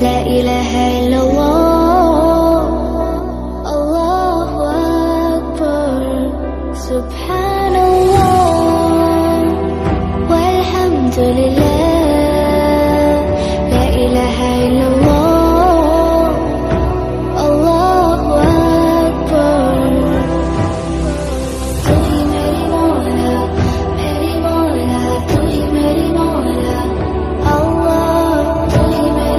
لا إله إلا الله. الله أكبر. سبحان الله. والحمد لله.